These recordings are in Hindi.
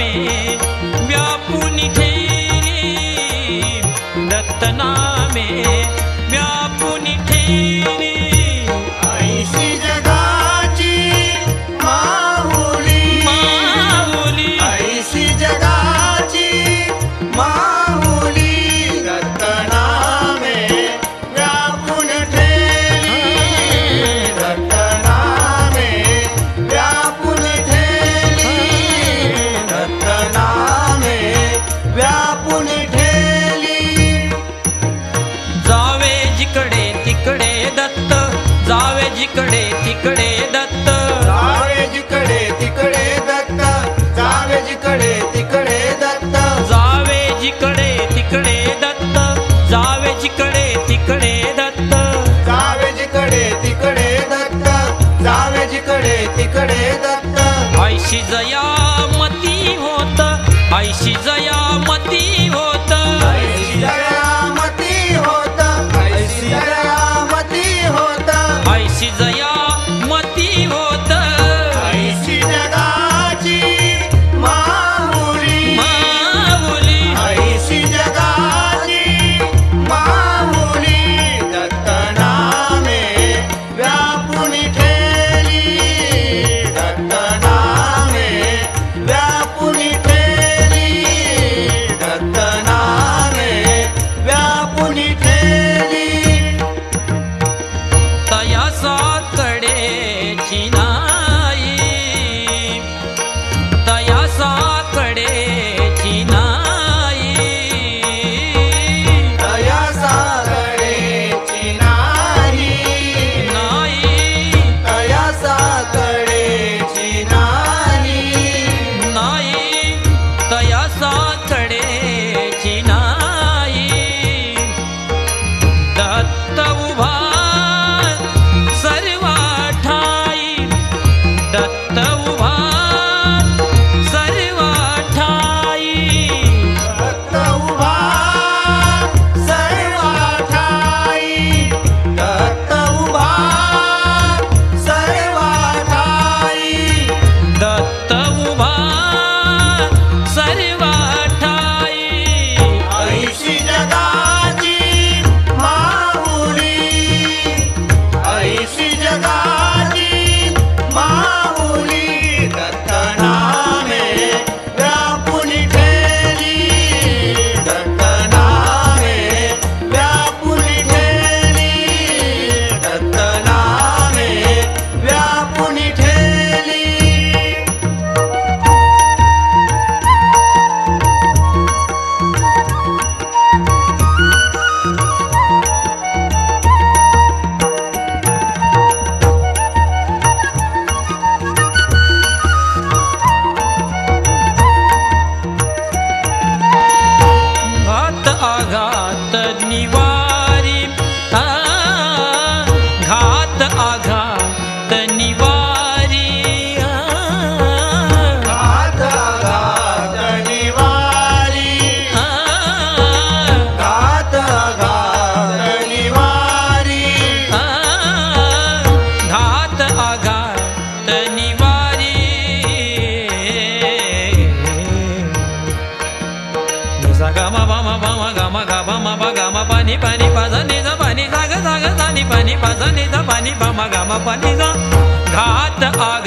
comer ऐशी जया मती होत ऐशी जया मती पता नहीं था पानी पामा गामा पानी का घात आ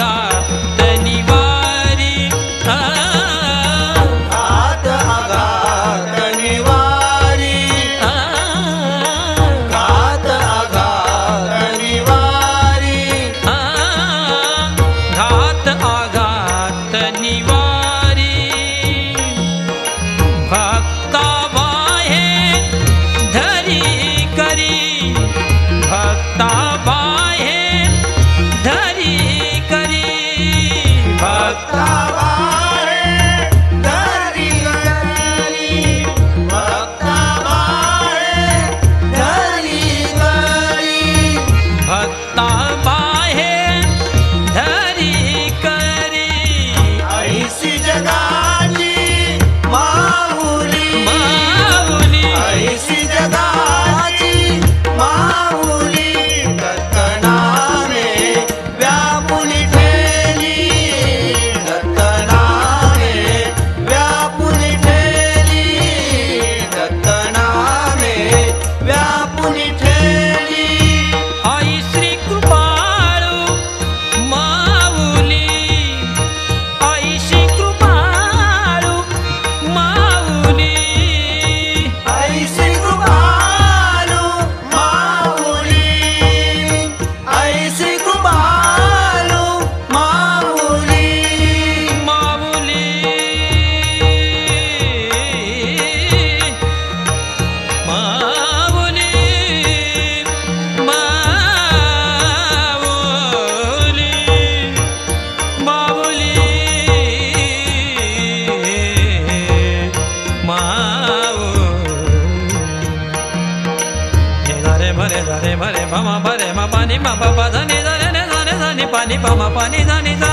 ni pa ma pa ni na ni na